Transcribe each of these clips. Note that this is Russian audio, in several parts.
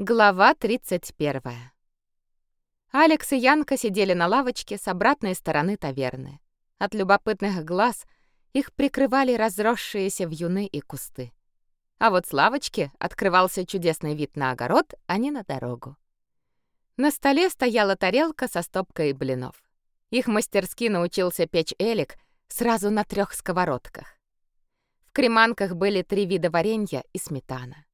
Глава 31. Алекс и Янка сидели на лавочке с обратной стороны таверны. От любопытных глаз их прикрывали разросшиеся вьюны и кусты. А вот с лавочки открывался чудесный вид на огород, а не на дорогу. На столе стояла тарелка со стопкой блинов. Их мастерски научился печь Элик сразу на трех сковородках. В креманках были три вида варенья и сметана.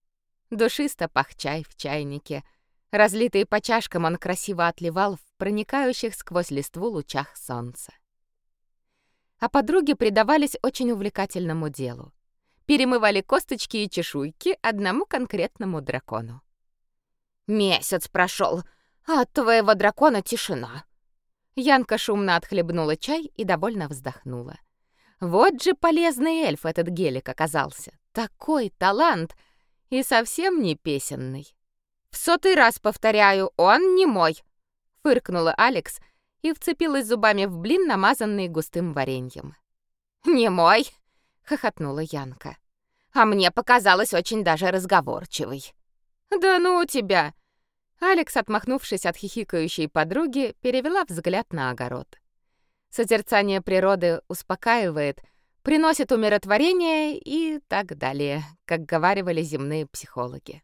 Душисто пах чай в чайнике. Разлитый по чашкам он красиво отливал в проникающих сквозь листву лучах солнца. А подруги предавались очень увлекательному делу. Перемывали косточки и чешуйки одному конкретному дракону. «Месяц прошел, а от твоего дракона тишина». Янка шумно отхлебнула чай и довольно вздохнула. Вот же полезный эльф этот гелик оказался. Такой талант — и совсем не песенный. «В сотый раз повторяю, он не мой!» — фыркнула Алекс и вцепилась зубами в блин, намазанный густым вареньем. «Не мой!» — хохотнула Янка. «А мне показалось очень даже разговорчивый». «Да ну у тебя!» Алекс, отмахнувшись от хихикающей подруги, перевела взгляд на огород. Созерцание природы успокаивает — приносит умиротворение и так далее, как говаривали земные психологи.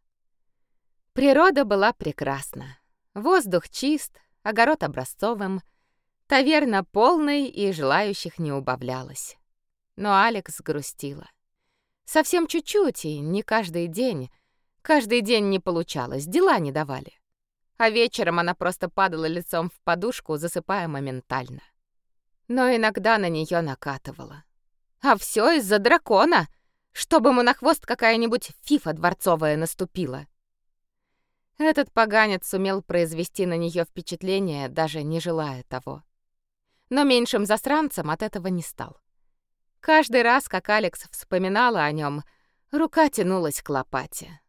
Природа была прекрасна. Воздух чист, огород образцовым, таверна полной и желающих не убавлялось. Но Алекс грустила. Совсем чуть-чуть и не каждый день. Каждый день не получалось, дела не давали. А вечером она просто падала лицом в подушку, засыпая моментально. Но иногда на нее накатывало. А все из-за дракона, чтобы ему на хвост какая-нибудь фифа дворцовая наступила. Этот поганец сумел произвести на нее впечатление, даже не желая того. Но меньшим засранцем от этого не стал. Каждый раз, как Алекс вспоминала о нем, рука тянулась к лопате.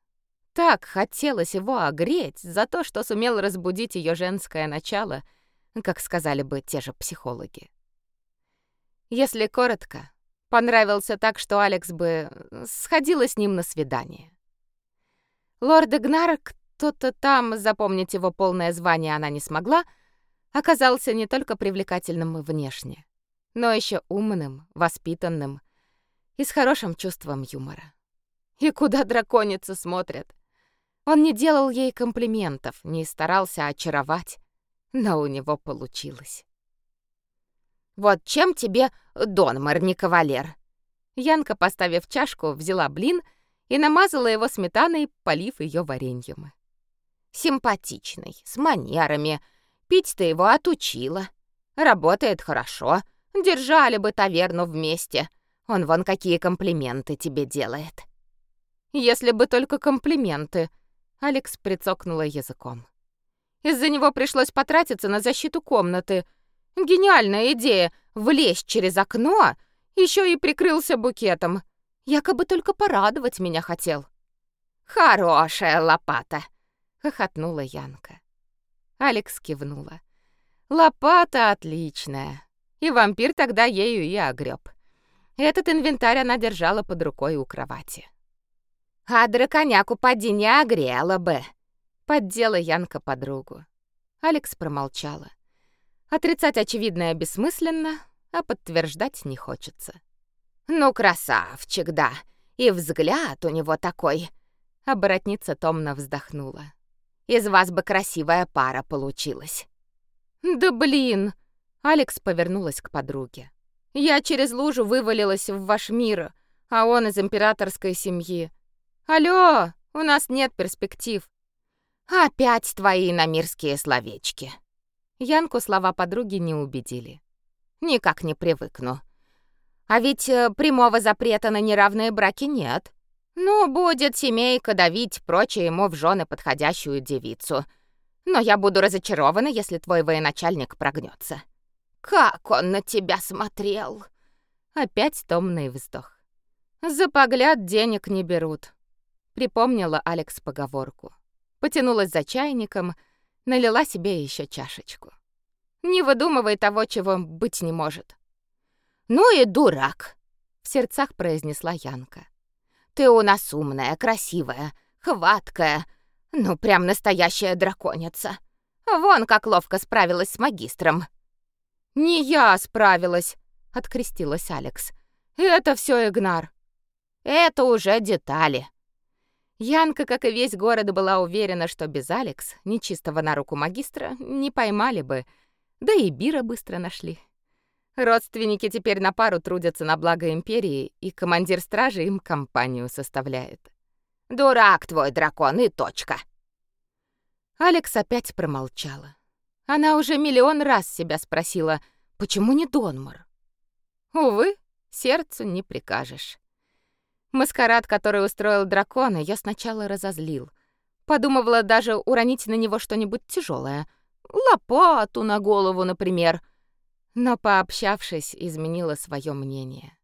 Так хотелось его огреть за то, что сумел разбудить ее женское начало, как сказали бы те же психологи. Если коротко, Понравился так, что Алекс бы э, сходила с ним на свидание. Лорд Игнар, кто-то там, запомнить его полное звание она не смогла, оказался не только привлекательным внешне, но еще умным, воспитанным и с хорошим чувством юмора. И куда драконицы смотрят? Он не делал ей комплиментов, не старался очаровать, но у него получилось. Вот чем тебе Донмар не кавалер?» Янка, поставив чашку, взяла блин и намазала его сметаной, полив ее вареньем. «Симпатичный, с манерами. Пить ты его отучила. Работает хорошо. Держали бы таверну вместе. Он вон какие комплименты тебе делает». «Если бы только комплименты», — Алекс прицокнула языком. «Из-за него пришлось потратиться на защиту комнаты», — Гениальная идея — влезть через окно, еще и прикрылся букетом. Якобы только порадовать меня хотел. «Хорошая лопата!» — хохотнула Янка. Алекс кивнула. «Лопата отличная!» И вампир тогда ею и огреб. Этот инвентарь она держала под рукой у кровати. «А драконяку поди не огрела бы!» — поддела Янка подругу. Алекс промолчала. Отрицать очевидное бессмысленно, а подтверждать не хочется. «Ну, красавчик, да, и взгляд у него такой!» Оборотница томно вздохнула. «Из вас бы красивая пара получилась!» «Да блин!» Алекс повернулась к подруге. «Я через лужу вывалилась в ваш мир, а он из императорской семьи. Алло, у нас нет перспектив!» «Опять твои намирские словечки!» Янку слова подруги не убедили. «Никак не привыкну. А ведь э, прямого запрета на неравные браки нет. Ну, будет семейка давить прочее ему в жены подходящую девицу. Но я буду разочарована, если твой военачальник прогнется. Как он на тебя смотрел!» Опять томный вздох. «За погляд денег не берут», — припомнила Алекс поговорку. Потянулась за чайником — налила себе еще чашечку. Не выдумывай того, чего быть не может. Ну и дурак, в сердцах произнесла Янка. Ты у нас умная, красивая, хваткая, Ну, прям настоящая драконица. Вон как ловко справилась с магистром. Не я справилась, открестилась Алекс. Это все Игнар. Это уже детали. Янка, как и весь город, была уверена, что без Алекс, нечистого на руку магистра, не поймали бы, да и Бира быстро нашли. Родственники теперь на пару трудятся на благо империи, и командир стражи им компанию составляет. Дурак твой дракон и точка. Алекс опять промолчала. Она уже миллион раз себя спросила, почему не Донмар? Увы, сердцу не прикажешь. Маскарад, который устроил дракон, я сначала разозлил. Подумывала даже уронить на него что-нибудь тяжелое, лопату на голову, например. Но пообщавшись, изменила свое мнение.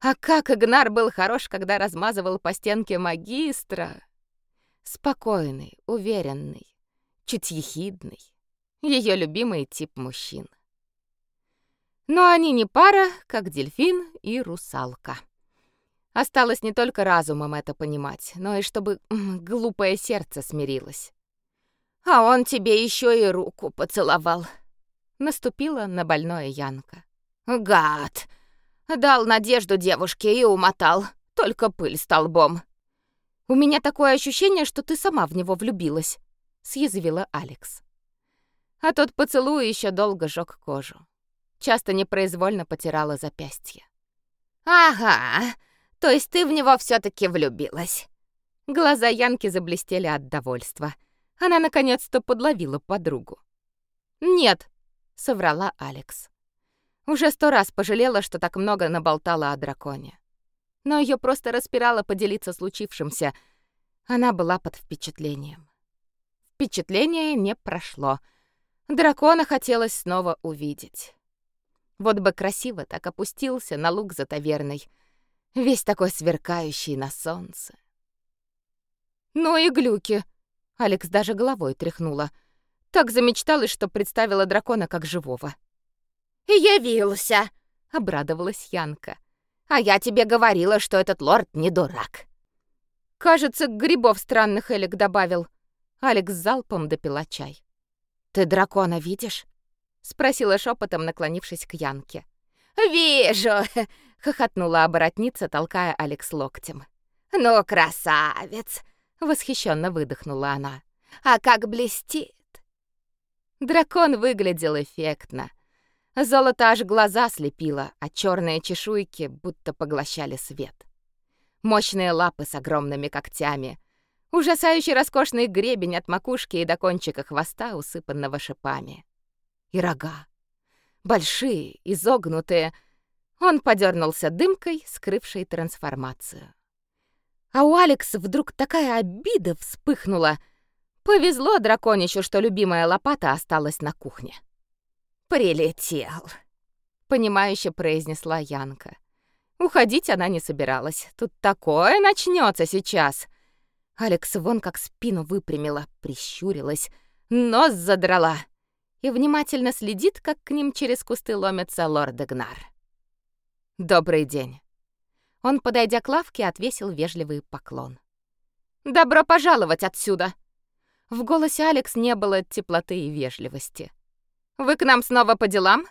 А как Игнар был хорош, когда размазывал по стенке магистра. Спокойный, уверенный, чуть ехидный. Ее любимый тип мужчин. Но они не пара, как дельфин и русалка. Осталось не только разумом это понимать, но и чтобы глупое сердце смирилось. А он тебе еще и руку поцеловал. Наступила на больное Янка. Гад! Дал надежду девушке и умотал. Только пыль столбом. У меня такое ощущение, что ты сама в него влюбилась, съязвила Алекс. А тот поцелуй еще долго жёг кожу. Часто непроизвольно потирала запястье. Ага. То есть ты в него все таки влюбилась. Глаза Янки заблестели от довольства. Она наконец-то подловила подругу. "Нет", соврала Алекс. Уже сто раз пожалела, что так много наболтала о драконе. Но ее просто распирало поделиться случившимся. Она была под впечатлением. Впечатление не прошло. Дракона хотелось снова увидеть. Вот бы красиво так опустился на луг за таверной — весь такой сверкающий на солнце. Ну и глюки. Алекс даже головой тряхнула. Так замечталась, что представила дракона как живого. «Явился!» — обрадовалась Янка. «А я тебе говорила, что этот лорд не дурак». Кажется, грибов странных Элик добавил. Алекс залпом допила чай. «Ты дракона видишь?» — спросила шепотом, наклонившись к Янке. «Вижу!» Хохотнула оборотница, толкая Алекс локтем. "Ну, красавец!" восхищенно выдохнула она. "А как блестит!" Дракон выглядел эффектно. Золото аж глаза слепило, а черные чешуйки будто поглощали свет. Мощные лапы с огромными когтями, ужасающий роскошный гребень от макушки и до кончика хвоста, усыпанного шипами. И рога. Большие, изогнутые, он подернулся дымкой, скрывшей трансформацию. А у Алекс вдруг такая обида вспыхнула. Повезло драконищу, что любимая лопата осталась на кухне. «Прилетел», — понимающе произнесла Янка. Уходить она не собиралась. Тут такое начнется сейчас. Алекс вон как спину выпрямила, прищурилась, нос задрала и внимательно следит, как к ним через кусты ломится лорд Игнар. «Добрый день». Он, подойдя к лавке, отвесил вежливый поклон. «Добро пожаловать отсюда!» В голосе Алекс не было теплоты и вежливости. «Вы к нам снова по делам?»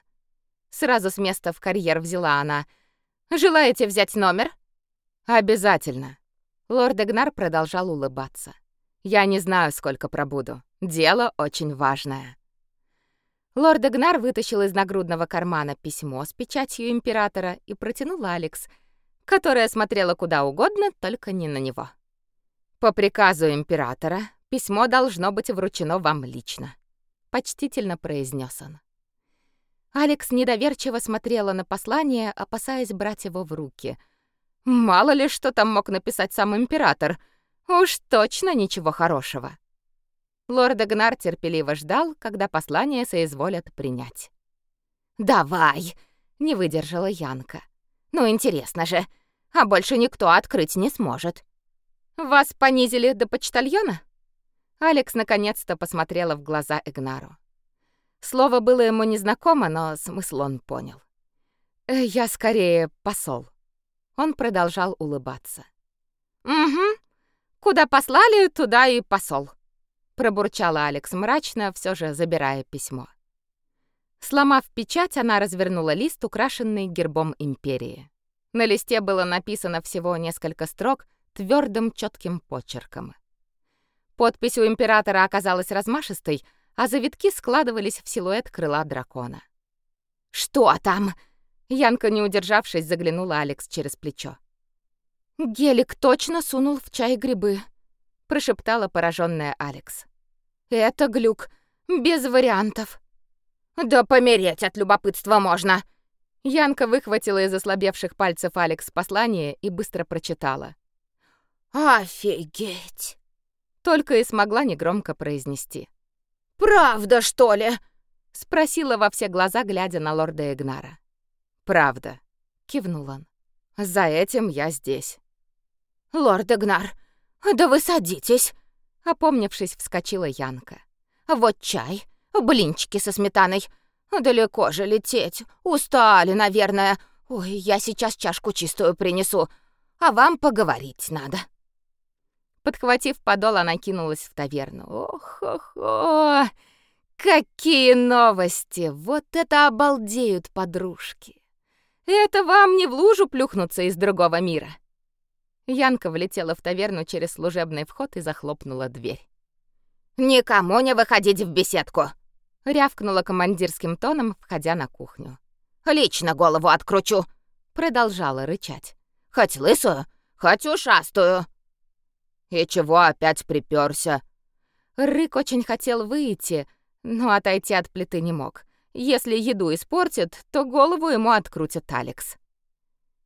Сразу с места в карьер взяла она. «Желаете взять номер?» «Обязательно». Лорд Эгнар продолжал улыбаться. «Я не знаю, сколько пробуду. Дело очень важное». Лорд Игнар вытащил из нагрудного кармана письмо с печатью императора и протянул Алекс, которая смотрела куда угодно, только не на него. По приказу императора письмо должно быть вручено вам лично, почтительно произнес он. Алекс недоверчиво смотрела на послание, опасаясь брать его в руки. Мало ли что там мог написать сам император. Уж точно ничего хорошего. Лорд Агнар терпеливо ждал, когда послание соизволят принять. «Давай!» — не выдержала Янка. «Ну, интересно же, а больше никто открыть не сможет». «Вас понизили до почтальона?» Алекс наконец-то посмотрела в глаза Игнару. Слово было ему незнакомо, но смысл он понял. «Э, «Я скорее посол». Он продолжал улыбаться. «Угу. Куда послали, туда и посол», — пробурчала Алекс мрачно, все же забирая письмо. Сломав печать, она развернула лист, украшенный гербом империи. На листе было написано всего несколько строк твердым четким почерком. Подпись у императора оказалась размашистой, а завитки складывались в силуэт крыла дракона. «Что там?» Янка, не удержавшись, заглянула Алекс через плечо. «Гелик точно сунул в чай грибы», — прошептала пораженная Алекс. «Это глюк, без вариантов». «Да помереть от любопытства можно!» Янка выхватила из ослабевших пальцев Алекс послание и быстро прочитала. «Офигеть!» Только и смогла негромко произнести. «Правда, что ли?» — спросила во все глаза, глядя на лорда Игнара. «Правда», — кивнул он. «За этим я здесь». «Лорд Игнар, да вы садитесь!» Опомнившись, вскочила Янка. «Вот чай, блинчики со сметаной. Далеко же лететь, устали, наверное. Ой, я сейчас чашку чистую принесу, а вам поговорить надо». Подхватив подол, она кинулась в таверну. Ох-ох-ох! Какие новости! Вот это обалдеют подружки! Это вам не в лужу плюхнуться из другого мира. Янка влетела в таверну через служебный вход и захлопнула дверь. «Никому не выходить в беседку!» — рявкнула командирским тоном, входя на кухню. «Лично голову откручу!» — продолжала рычать. «Хоть лысую, хоть ушастую!» «И чего опять припёрся?» Рык очень хотел выйти, но отойти от плиты не мог. Если еду испортит, то голову ему открутит Алекс.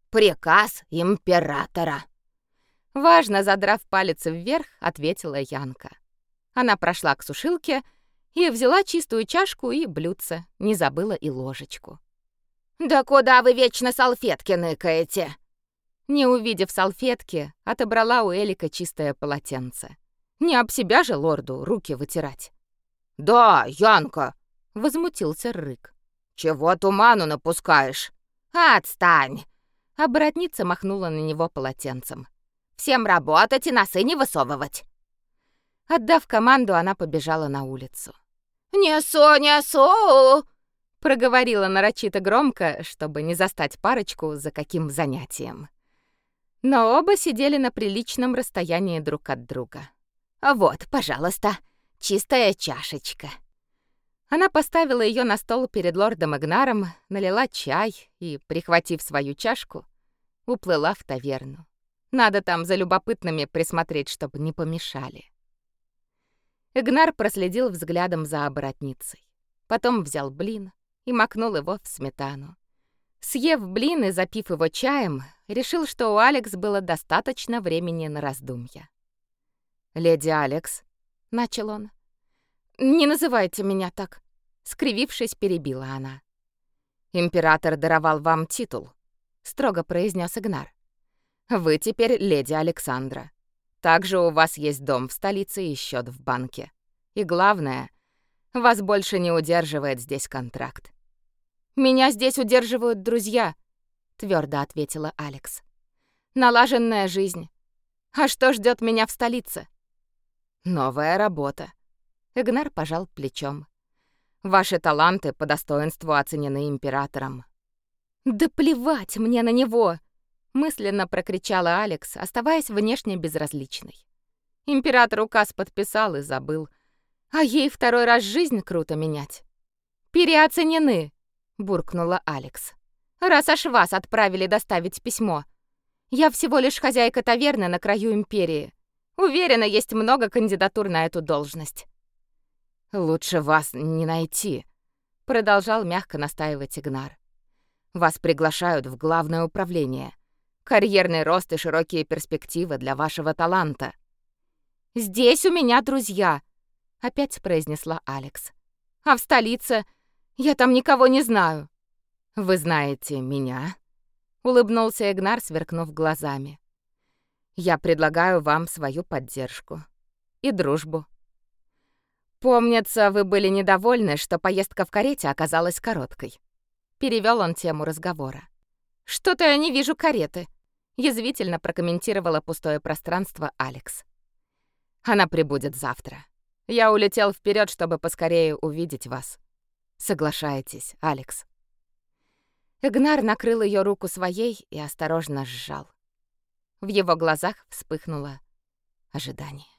«Приказ императора!» Важно, задрав палец вверх, ответила Янка. Она прошла к сушилке и взяла чистую чашку и блюдце, не забыла и ложечку. «Да куда вы вечно салфетки ныкаете?» Не увидев салфетки, отобрала у Элика чистое полотенце. Не об себя же лорду руки вытирать. «Да, Янка!» — возмутился Рык. «Чего туману напускаешь?» «Отстань!» Оборотница махнула на него полотенцем. «Всем работать и носы не высовывать!» Отдав команду, она побежала на улицу. «Несу, несу!» Проговорила нарочито громко, чтобы не застать парочку за каким занятием но оба сидели на приличном расстоянии друг от друга. «Вот, пожалуйста, чистая чашечка». Она поставила ее на стол перед лордом Игнаром, налила чай и, прихватив свою чашку, уплыла в таверну. Надо там за любопытными присмотреть, чтобы не помешали. Игнар проследил взглядом за оборотницей. Потом взял блин и макнул его в сметану. Съев блин и запив его чаем, решил, что у Алекс было достаточно времени на раздумья. «Леди Алекс», — начал он. «Не называйте меня так», — скривившись, перебила она. «Император даровал вам титул», — строго произнес Игнар. «Вы теперь леди Александра. Также у вас есть дом в столице и счет в банке. И главное, вас больше не удерживает здесь контракт. Меня здесь удерживают друзья, твердо ответила Алекс. Налаженная жизнь. А что ждет меня в столице? Новая работа. Игнар пожал плечом. Ваши таланты по достоинству оценены императором. Да плевать мне на него, мысленно прокричала Алекс, оставаясь внешне безразличной. Император указ подписал и забыл. А ей второй раз жизнь круто менять. Переоценены буркнула Алекс. Раз аж вас отправили доставить письмо. Я всего лишь хозяйка таверны на краю империи. Уверена, есть много кандидатур на эту должность. Лучше вас не найти, продолжал мягко настаивать Игнар. Вас приглашают в главное управление. Карьерный рост и широкие перспективы для вашего таланта. Здесь у меня друзья, опять произнесла Алекс. А в столице я там никого не знаю. Вы знаете меня? улыбнулся Игнар, сверкнув глазами. Я предлагаю вам свою поддержку и дружбу. Помнится, вы были недовольны, что поездка в карете оказалась короткой. Перевел он тему разговора. Что-то я не вижу кареты, язвительно прокомментировала пустое пространство Алекс. Она прибудет завтра. Я улетел вперед, чтобы поскорее увидеть вас. Соглашаетесь, Алекс?» Игнар накрыл ее руку своей и осторожно сжал. В его глазах вспыхнуло ожидание.